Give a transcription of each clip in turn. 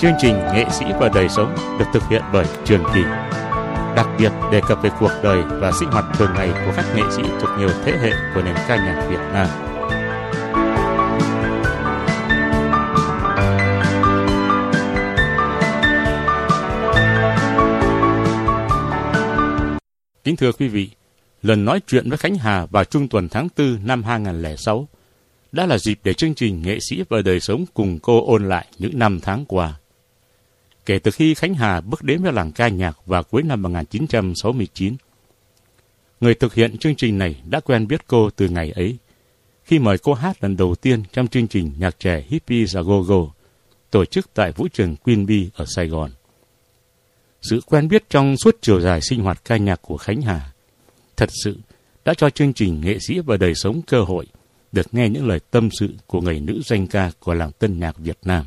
Chương trình Nghệ sĩ và đời sống được thực hiện bởi Trường Kỳ. Đặc biệt đề cập về cuộc đời và sinh hoạt thường ngày của các nghệ sĩ thuộc nhiều thế hệ của nền ca nhạc Việt Nam. Kính thưa quý vị, lần nói chuyện với Khánh Hà vào trung tuần tháng 4 năm 2006 đã là dịp để chương trình Nghệ sĩ và đời sống cùng cô ôn lại những năm tháng qua. Kể từ khi Khánh Hà bước đến với làng ca nhạc vào cuối năm 1969, người thực hiện chương trình này đã quen biết cô từ ngày ấy, khi mời cô hát lần đầu tiên trong chương trình nhạc trẻ Hippie Zagogo, tổ chức tại vũ trường Queen Bee ở Sài Gòn. Sự quen biết trong suốt chiều dài sinh hoạt ca nhạc của Khánh Hà thật sự đã cho chương trình nghệ sĩ và đời sống cơ hội được nghe những lời tâm sự của người nữ danh ca của làng tân nhạc Việt Nam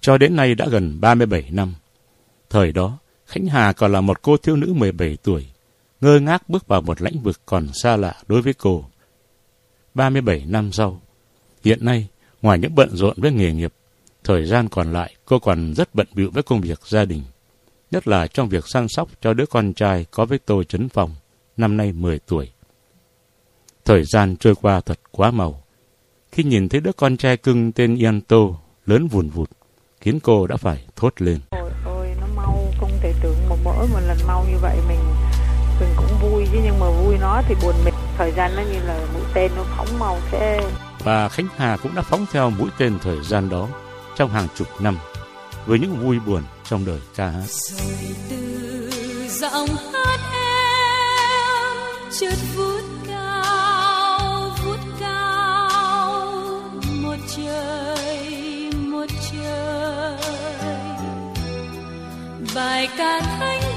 Cho đến nay đã gần 37 năm. Thời đó, Khánh Hà còn là một cô thiếu nữ 17 tuổi, ngơ ngác bước vào một lãnh vực còn xa lạ đối với cô. 37 năm sau, hiện nay, ngoài những bận rộn với nghề nghiệp, thời gian còn lại cô còn rất bận bịu với công việc gia đình, nhất là trong việc săn sóc cho đứa con trai có với Tô Trấn Phong, năm nay 10 tuổi. Thời gian trôi qua thật quá màu. Khi nhìn thấy đứa con trai cưng tên Yanto Tô lớn vùn vụt, khiến cô đã phải thốt lên. Ôi ôi nó mau không thể tưởng một mỗi một lần mau như vậy mình mình cũng vui chứ nhưng mà vui nó thì buồn mình thời gian nó như là mũi tên nó phóng mau thế Và Khánh Hà cũng đã phóng theo mũi tên thời gian đó trong hàng chục năm với những vui buồn trong đời ca hát. Rồi từ giọng hát em chợt vút Bài ca thanh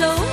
người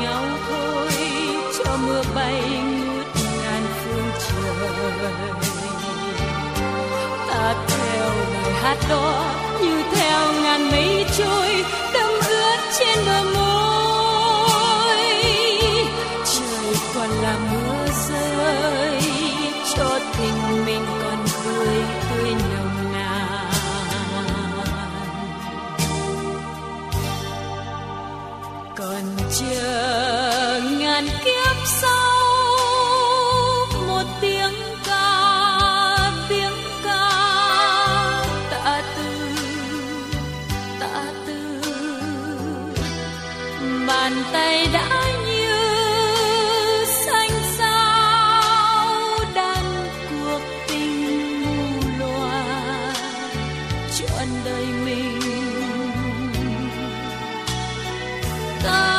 nhau thôi, cho mưa bay ngút ngàn phương trời. Ta theo lời hát đó, như theo ngàn mây trôi, đâm ướt trên bờ môi. Trời còn là mưa rơi, cho tình mình còn cười. Trọn đời mình. Ta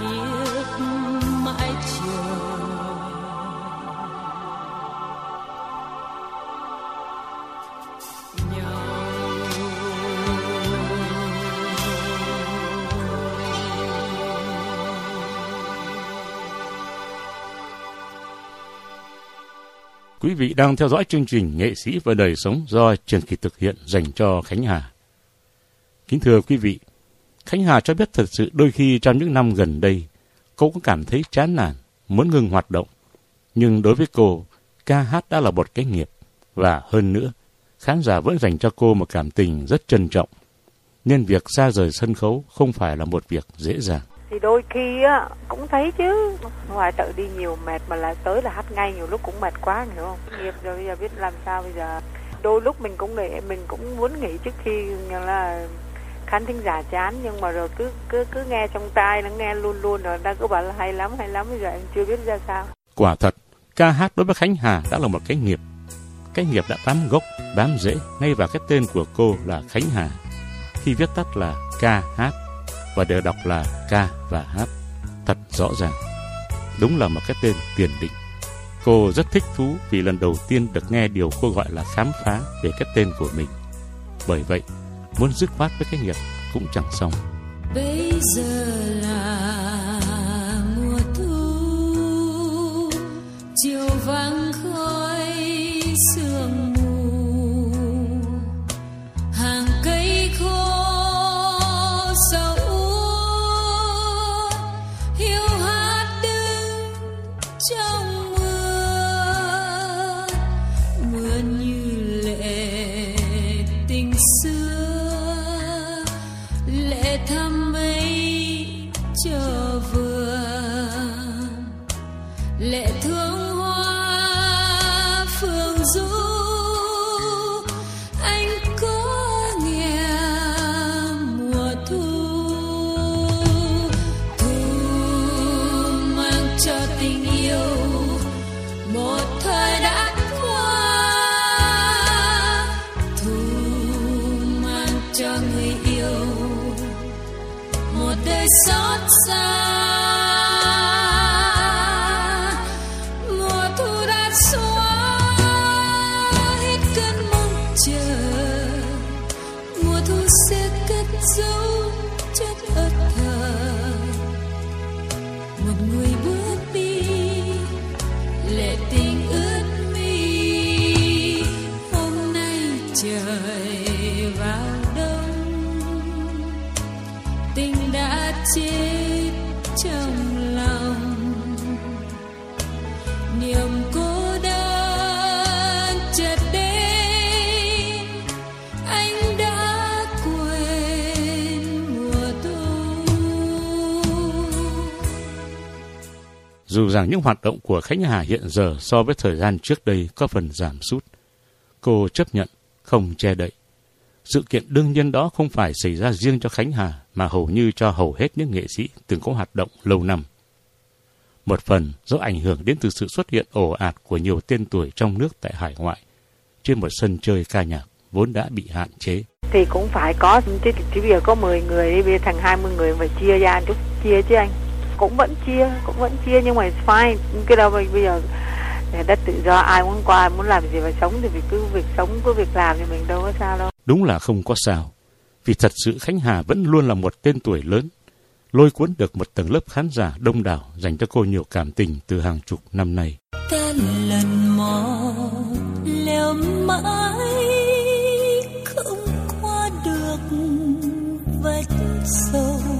kiếp mãi chờ Quý vị đang theo dõi chương trình Nghệ sĩ và đời sống do Trần Kỳ thực hiện dành cho Khánh Hà. Kính thưa quý vị, Khánh Hà cho biết thật sự đôi khi trong những năm gần đây, cô cũng cảm thấy chán nản, muốn ngừng hoạt động. Nhưng đối với cô, ca hát đã là một cái nghiệp. Và hơn nữa, khán giả vẫn dành cho cô một cảm tình rất trân trọng. Nên việc xa rời sân khấu không phải là một việc dễ dàng. thì đôi khi á cũng thấy chứ ngoài tự đi nhiều mệt mà lại tới là hát ngay nhiều lúc cũng mệt quá hiểu không nghiệp rồi bây giờ biết làm sao bây giờ đôi lúc mình cũng nghĩ, mình cũng muốn nghỉ trước khi là khán thính giả chán nhưng mà rồi cứ cứ cứ nghe trong tai nó nghe luôn luôn rồi ta cứ bảo là hay lắm hay lắm bây giờ em chưa biết ra sao Quả thật, ca hát đối với Khánh Hà đã là một cái nghiệp. Cái nghiệp đã bám gốc, bám rễ ngay vào cái tên của cô là Khánh Hà. Khi viết tắt là ca hát và đều đọc là ca và hát. Thật rõ ràng. Đúng là một cái tên tiền định. Cô rất thích thú vì lần đầu tiên được nghe điều cô gọi là khám phá về cái tên của mình. Bởi vậy, muốn dứt khoát với cái nghiệp cũng chẳng xong. bây giờ Dù rằng những hoạt động của Khánh Hà hiện giờ so với thời gian trước đây có phần giảm sút, cô chấp nhận, không che đậy. Sự kiện đương nhiên đó không phải xảy ra riêng cho Khánh Hà mà hầu như cho hầu hết những nghệ sĩ từng có hoạt động lâu năm. Một phần do ảnh hưởng đến từ sự xuất hiện ồ ạt của nhiều tên tuổi trong nước tại hải ngoại trên một sân chơi ca nhạc vốn đã bị hạn chế. thì cũng phải có chứ, bây giờ có 10 người đi bây giờ thành 20 người phải chia ra chút chia chứ anh cũng vẫn chia cũng vẫn chia nhưng mà it's fine cái đâu bây bây giờ đất tự do ai muốn qua ai muốn làm gì mà sống thì vì cứ việc sống cứ việc làm thì mình đâu có sao đâu Đúng là không có sao. Vì thật sự Khánh Hà vẫn luôn là một tên tuổi lớn, lôi cuốn được một tầng lớp khán giả đông đảo dành cho cô nhiều cảm tình từ hàng chục năm nay. ta lần mò leo mãi không qua được vách sâu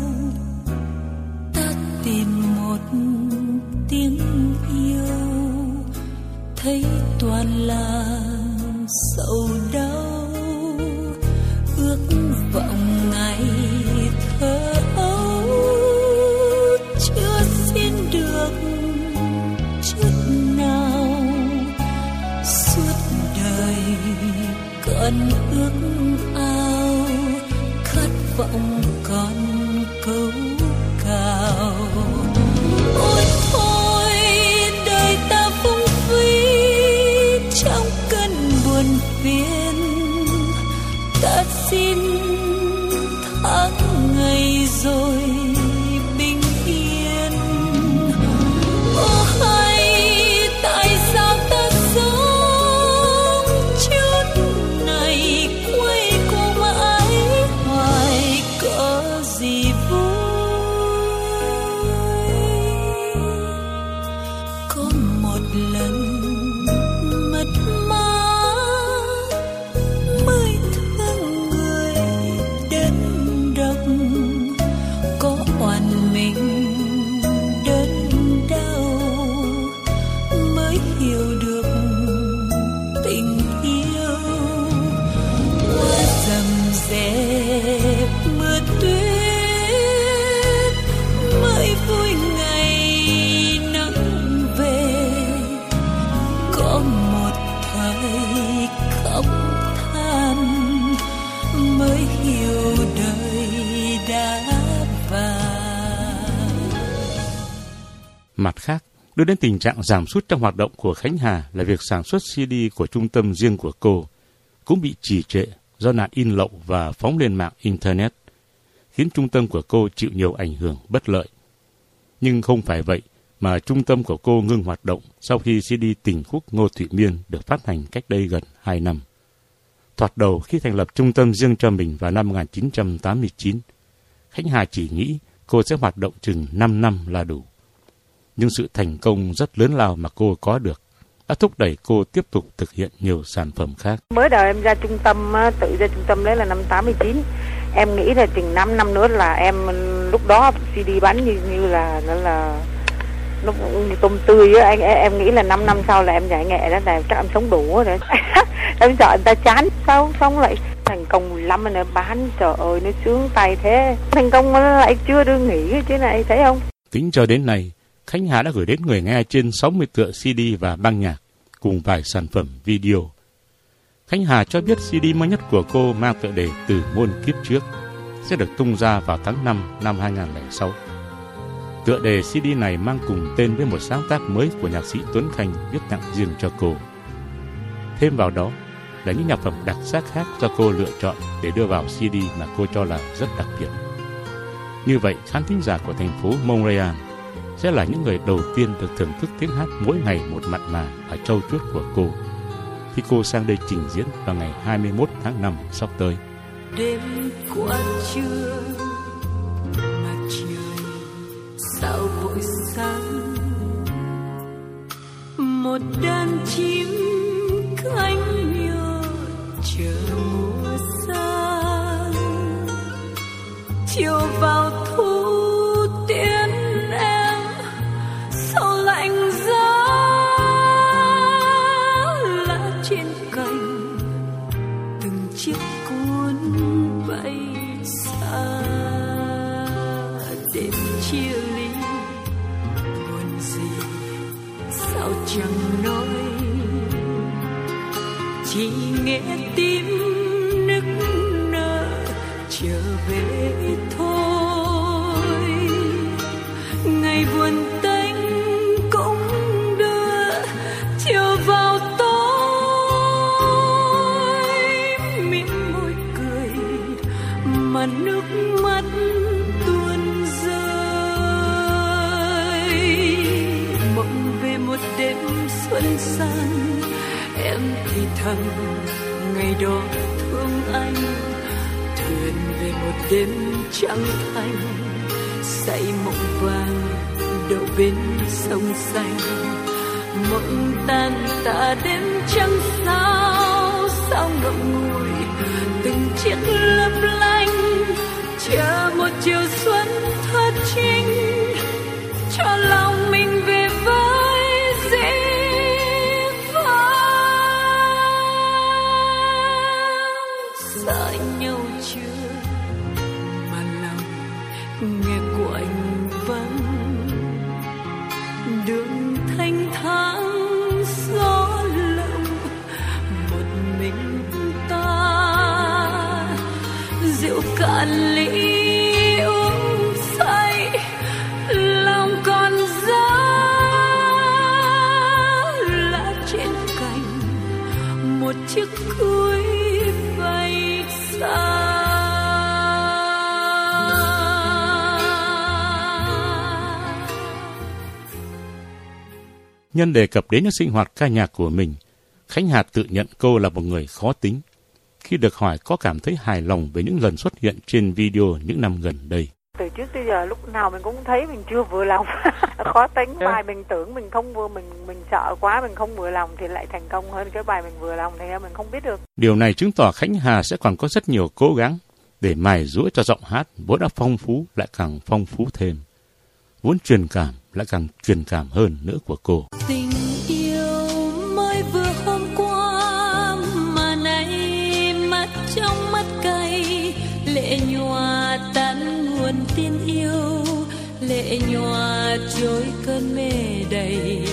thấy toàn là sầu đau ước vọng ngày thơ ấu chưa xin được chút nào suốt đời còn ước ao, khát vọng còn câu cao. Buồn đưa đến tình trạng giảm sút trong hoạt động của Khánh Hà là việc sản xuất CD của trung tâm riêng của cô cũng bị trì trệ do nạn in lậu và phóng lên mạng Internet, khiến trung tâm của cô chịu nhiều ảnh hưởng bất lợi. Nhưng không phải vậy mà trung tâm của cô ngưng hoạt động sau khi CD tình khúc Ngô Thụy Miên được phát hành cách đây gần 2 năm. Thoạt đầu khi thành lập trung tâm riêng cho mình vào năm 1989, Khánh Hà chỉ nghĩ cô sẽ hoạt động chừng 5 năm là đủ. Nhưng sự thành công rất lớn lao mà cô có được đã thúc đẩy cô tiếp tục thực hiện nhiều sản phẩm khác. mới đầu em ra trung tâm tự ra trung tâm đấy là năm 89 em nghĩ là chừng 5 năm nữa là em lúc đó CD bán như như là nó là nó như tôm tươi á. Anh em nghĩ là 5 năm sau là em giải nghệ đó là chắc em sống đủ rồi em sợ người ta chán sao xong lại thành công 15 rồi bán trời ơi nó sướng tay thế. Thành công nó lại chưa đưa nghỉ chứ này thấy không? Tính cho đến nay, Khánh Hà đã gửi đến người nghe trên 60 tựa CD và băng nhạc cùng vài sản phẩm video. Khánh Hà cho biết CD mới nhất của cô mang tựa đề Từ muôn kiếp trước sẽ được tung ra vào tháng 5 năm 2006. Tựa đề CD này mang cùng tên với một sáng tác mới của nhạc sĩ Tuấn Khanh viết tặng riêng cho cô. Thêm vào đó, là những nhạc phẩm đặc sắc khác do cô lựa chọn để đưa vào CD mà cô cho là rất đặc biệt. Như vậy, khán thính giả của thành phố Montreal sẽ là những người đầu tiên được thưởng thức tiếng hát mỗi ngày một mặn mà ở châu chuốt của cô. Khi cô sang đây trình diễn vào ngày 21 tháng 5 sắp tới. đêm qua trưa mặt trời sao vội sáng. Một đàn chim cánh nhớ chờ mùa sang. Chiều vào chỉ nghe tim nức nở, trở về thôi. Ngày buồn tênh cũng đưa chiều vào tối. Mỉm môi cười, mà nước mắt tuôn rơi. Mộng về một đêm xuân sang thì thầm ngày đó thương anh, thuyền về một đêm trắng thanh say mộng vàng đậu bên sông xanh. Mộng tan tạ đêm trăng sao sao ngậm ngùi từng chiếc lấp lánh. Chờ một chiều xuân Nhân đề cập đến những sinh hoạt ca nhạc của mình, Khánh Hà tự nhận cô là một người khó tính. Khi được hỏi có cảm thấy hài lòng về những lần xuất hiện trên video những năm gần đây. từ trước tới giờ lúc nào mình cũng thấy mình chưa vừa lòng khó tính bài mình tưởng mình không vừa mình mình sợ quá mình không vừa lòng thì lại thành công hơn cái bài mình vừa lòng thì mình không biết được Điều này chứng tỏ Khánh Hà sẽ còn có rất nhiều cố gắng để mài rũa cho giọng hát vốn đã phong phú lại càng phong phú thêm. Vốn truyền cảm lại càng truyền cảm hơn nữa của cô. tình yêu mới vừa hôm qua, mà nay mắt trong mắt cay. Lệ nhòa tan nguồn tin yêu, lệ nhòa trôi cơn mê đầy.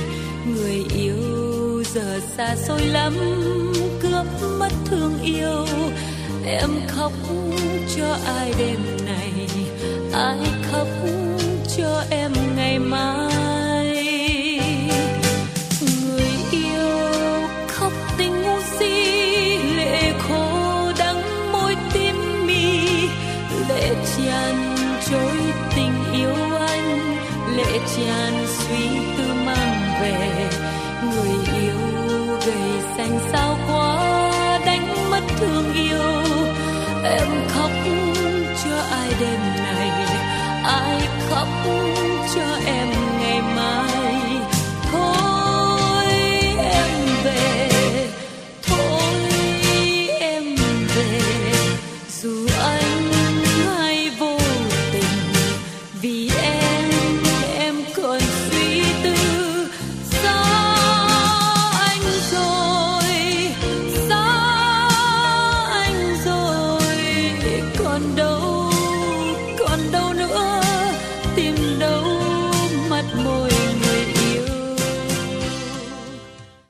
Người yêu giờ xa xôi lắm, cướp mất thương yêu. Em khóc cho ai đêm này, ai cho em ngày mai. Người yêu khóc tình ngu si, lệ khô đắng môi tim mi lệ tràn trôi tình yêu anh, lệ tràn suy tư mang về. Người yêu gầy xanh sao quá đánh mất thương yêu. Em khóc cho ai đêm nay ai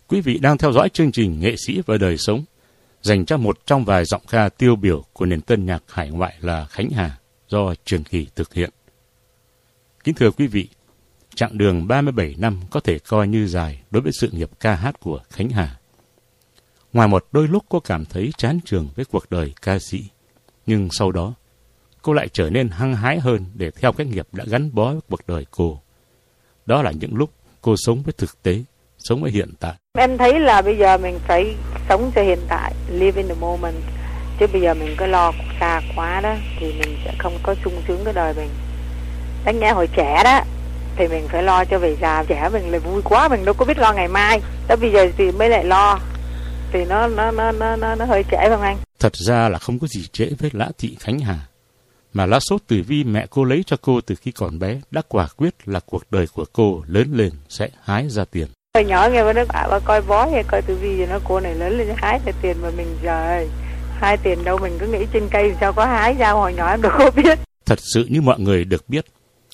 Quý vị đang theo dõi chương trình Nghệ sĩ và đời sống dành cho một trong vài giọng ca tiêu biểu của nền tân nhạc hải ngoại là Khánh Hà do Trường Kỳ thực hiện. Kính thưa quý vị, chặng đường 37 năm có thể coi như dài đối với sự nghiệp ca hát của Khánh Hà. Ngoài một đôi lúc cô cảm thấy chán trường với cuộc đời ca sĩ, nhưng sau đó cô lại trở nên hăng hái hơn để theo cái nghiệp đã gắn bó với cuộc đời cô. Đó là những lúc cô sống với thực tế, sống với hiện tại. Em thấy là bây giờ mình phải sống cho hiện tại, live in the moment. Chứ bây giờ mình cứ lo xa quá đó thì mình sẽ không có sung sướng cái đời mình. Đáng nhẽ hồi trẻ đó thì mình phải lo cho về già trẻ mình là vui quá mình đâu có biết lo ngày mai. Tới bây giờ thì mới lại lo thì nó nó nó nó nó, nó hơi trễ không anh? Thật ra là không có gì trễ với Lã Thị Khánh Hà. Mà lá số tử vi mẹ cô lấy cho cô từ khi còn bé đã quả quyết là cuộc đời của cô lớn lên sẽ hái ra tiền. Hồi nhỏ nghe bà nói bà, bà coi bói hay coi tử vi gì nó cô này lớn lên hái ra tiền mà mình trời hai tiền đâu mình cứ nghĩ trên cây sao có hái ra hồi nhỏ em đâu có biết. Thật sự như mọi người được biết,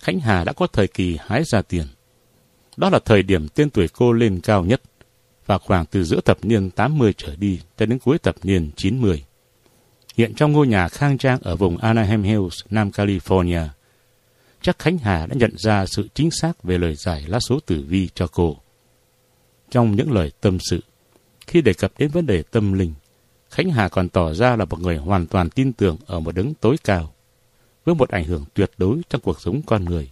Khánh Hà đã có thời kỳ hái ra tiền. Đó là thời điểm tên tuổi cô lên cao nhất và khoảng từ giữa thập niên 80 trở đi cho đến cuối thập niên 90. Hiện trong ngôi nhà khang trang ở vùng Anaheim Hills, Nam California, chắc Khánh Hà đã nhận ra sự chính xác về lời giải lá số tử vi cho cô. Trong những lời tâm sự, khi đề cập đến vấn đề tâm linh, Khánh Hà còn tỏ ra là một người hoàn toàn tin tưởng ở một đấng tối cao, với một ảnh hưởng tuyệt đối trong cuộc sống con người,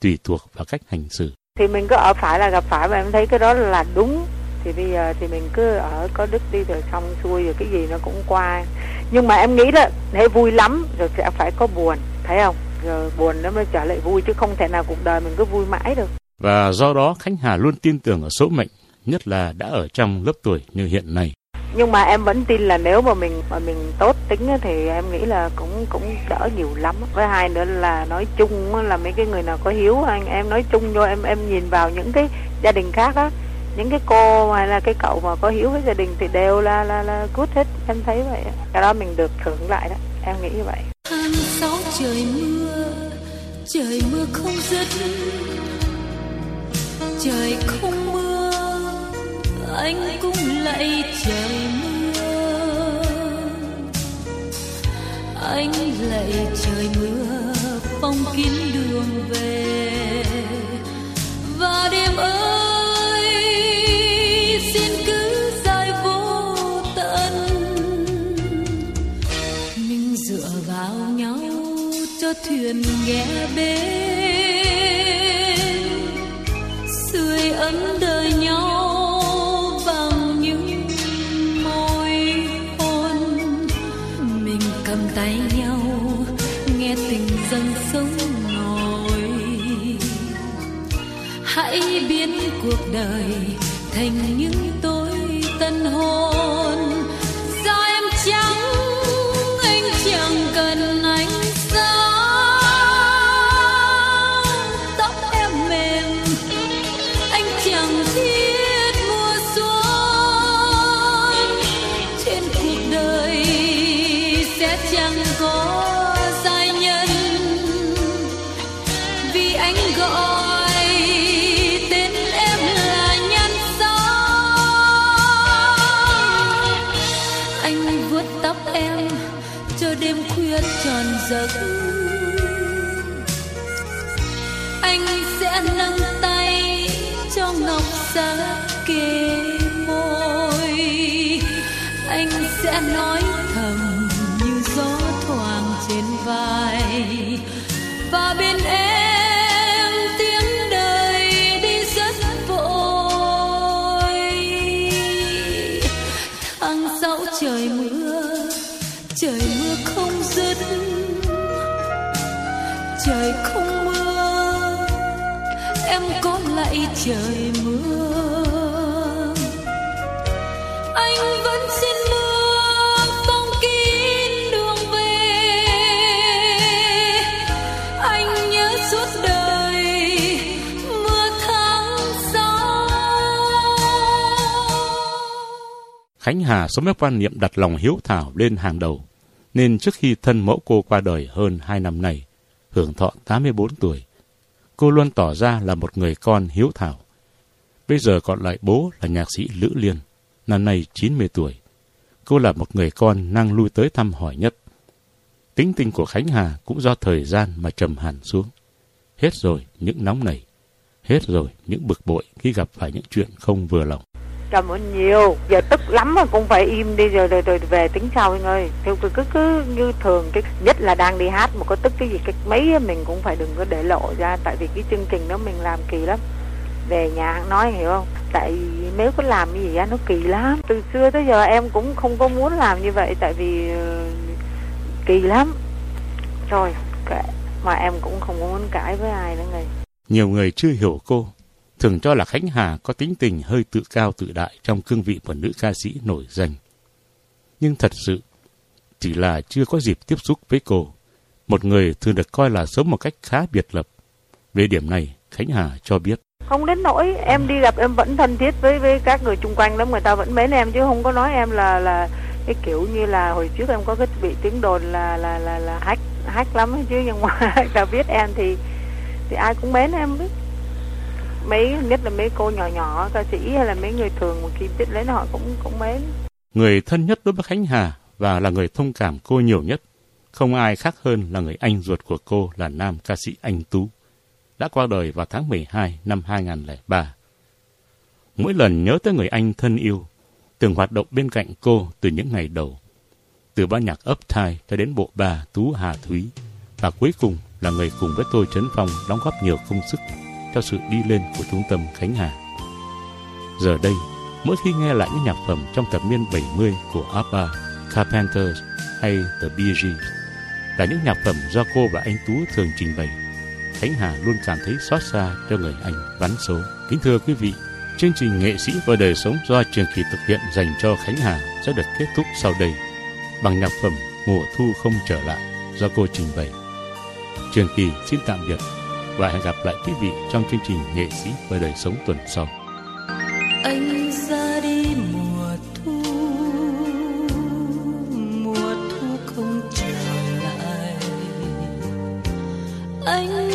tùy thuộc vào cách hành xử. Thì mình cứ ở phải là gặp phải và em thấy cái đó là đúng. Thì bây giờ thì mình cứ ở có đức đi rồi xong xuôi rồi cái gì nó cũng qua. Nhưng mà em nghĩ đó thấy vui lắm rồi sẽ phải có buồn thấy không? Rồi buồn nó mới trở lại vui chứ không thể nào cuộc đời mình cứ vui mãi được. Và do đó Khánh Hà luôn tin tưởng ở số mệnh, nhất là đã ở trong lớp tuổi như hiện nay. nhưng mà em vẫn tin là nếu mà mình mà mình tốt tính thì em nghĩ là cũng cũng đỡ nhiều lắm. Với hai nữa là nói chung á, là mấy cái người nào có hiếu anh em nói chung vô em em nhìn vào những cái gia đình khác á những cái cô hay là cái cậu mà có hiếu với gia đình thì đều là là là good hết. Em thấy vậy cái đó mình được hưởng lại đó. Em nghĩ như vậy. Tháng sáu trời mưa trời mưa không dứt. Trời không mưa anh cũng lạy trời mưa. Anh lạy trời mưa, phong kín đường về. Và đêm ơi, xin cứ dài vô tận. Mình dựa vào nhau cho thuyền ghé bên sưởi ấm đời cuộc đời thành những tối tân hôn đêm tròn giấc. Anh sẽ nâng tay cho ngọc giá kề môi. Anh sẽ nói Khánh Hà sống với quan niệm đặt lòng hiếu thảo lên hàng đầu, nên trước khi thân mẫu cô qua đời hơn 2 năm nay, hưởng thọ 84 tuổi, cô luôn tỏ ra là một người con hiếu thảo. Bây giờ còn lại bố là nhạc sĩ Lữ Liên, năm nay 90 tuổi. Cô là một người con năng lui tới thăm hỏi nhất. Tính tình của Khánh Hà cũng do thời gian mà trầm hẳn xuống. Hết rồi những nóng nảy, hết rồi những bực bội khi gặp phải những chuyện không vừa lòng. cảm ơn nhiều giờ tức lắm mà cũng phải im đi rồi rồi, rồi về tính sau anh ơi. Theo cứ cứ cứ như thường cái nhất là đang đi hát mà có tức cái gì cái mấy mình cũng phải đừng có để lộ ra tại vì cái chương trình đó mình làm kỳ lắm. Về nhà nói hiểu không? Tại vì nếu có làm cái gì á nó kỳ lắm. Từ xưa tới giờ em cũng không có muốn làm như vậy tại vì uh, kỳ lắm. Rồi kệ mà em cũng không có muốn cãi với ai nữa người Nhiều người chưa hiểu cô, thường cho là Khánh Hà có tính tình hơi tự cao tự đại trong cương vị một nữ ca sĩ nổi danh. Nhưng thật sự, chỉ là chưa có dịp tiếp xúc với cô, một người thường được coi là sống một cách khá biệt lập. Về điểm này, Khánh Hà cho biết. không đến nỗi em đi gặp em vẫn thân thiết với với các người chung quanh lắm người ta vẫn mến em chứ không có nói em là là cái kiểu như là hồi trước em có cái bị tiếng đồn là là là là hách hát lắm chứ nhưng mà ta biết em thì thì ai cũng mến em biết mấy nhất là mấy cô nhỏ nhỏ ca sĩ hay là mấy người thường một khi biết đến họ cũng cũng mến Người thân nhất đối với Khánh Hà và là người thông cảm cô nhiều nhất, không ai khác hơn là người anh ruột của cô là nam ca sĩ Anh Tú, đã qua đời vào tháng 12 năm 2003. Mỗi lần nhớ tới người anh thân yêu, từng hoạt động bên cạnh cô từ những ngày đầu, từ ban nhạc ấp thai cho đến bộ bà Tú Hà Thúy, và cuối cùng là người cùng với tôi Trấn Phong đóng góp nhiều công sức cho sự đi lên của trung tâm Khánh Hà. Giờ đây, mỗi khi nghe lại những nhạc phẩm trong thập niên 70 của ABBA, Carpenters hay The Bee Gees, là những nhạc phẩm do cô và anh Tú thường trình bày, Khánh Hà luôn cảm thấy xót xa cho người anh vắn số. Kính thưa quý vị, chương trình Nghệ sĩ và đời sống do Trường Kỳ thực hiện dành cho Khánh Hà sẽ được kết thúc sau đây bằng nhạc phẩm Mùa thu không trở lại do cô trình bày. Trường Kỳ xin tạm biệt và hẹn gặp lại quý vị trong chương trình Nghệ sĩ và đời sống tuần sau. anh ra đi mùa thu mùa thu không trở lại anh